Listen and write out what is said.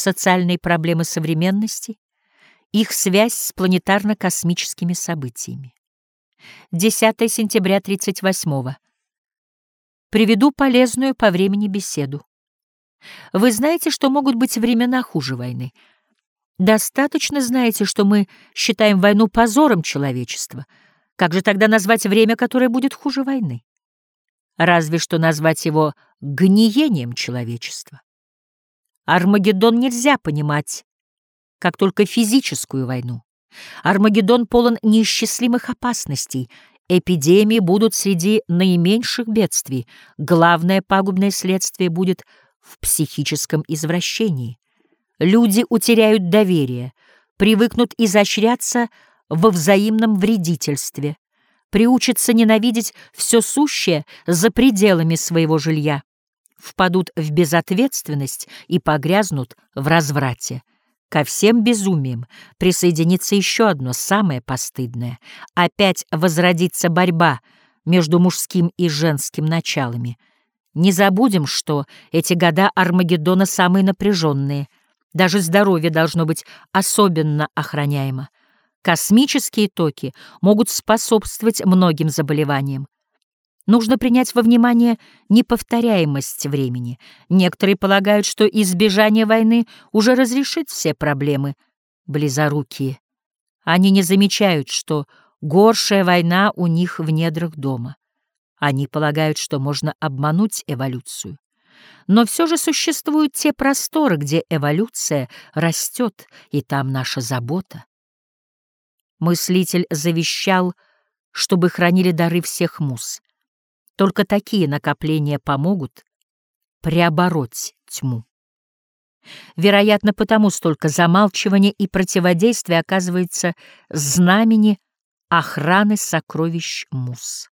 социальные проблемы современности, их связь с планетарно-космическими событиями. 10 сентября 38 -го. Приведу полезную по времени беседу. Вы знаете, что могут быть времена хуже войны. Достаточно знаете, что мы считаем войну позором человечества. Как же тогда назвать время, которое будет хуже войны? Разве что назвать его гниением человечества. Армагеддон нельзя понимать как только физическую войну. Армагеддон полон неисчислимых опасностей. Эпидемии будут среди наименьших бедствий. Главное пагубное следствие будет в психическом извращении. Люди утеряют доверие, привыкнут изощряться во взаимном вредительстве, приучатся ненавидеть все сущее за пределами своего жилья, впадут в безответственность и погрязнут в разврате. Ко всем безумиям присоединится еще одно, самое постыдное. Опять возродится борьба между мужским и женским началами. Не забудем, что эти года Армагеддона самые напряженные. Даже здоровье должно быть особенно охраняемо. Космические токи могут способствовать многим заболеваниям. Нужно принять во внимание неповторяемость времени. Некоторые полагают, что избежание войны уже разрешит все проблемы. Близорукие. Они не замечают, что горшая война у них в недрах дома. Они полагают, что можно обмануть эволюцию. Но все же существуют те просторы, где эволюция растет, и там наша забота. Мыслитель завещал, чтобы хранили дары всех муз. Только такие накопления помогут преобороть тьму. Вероятно, потому столько замалчивания и противодействия оказывается знамени охраны сокровищ мус.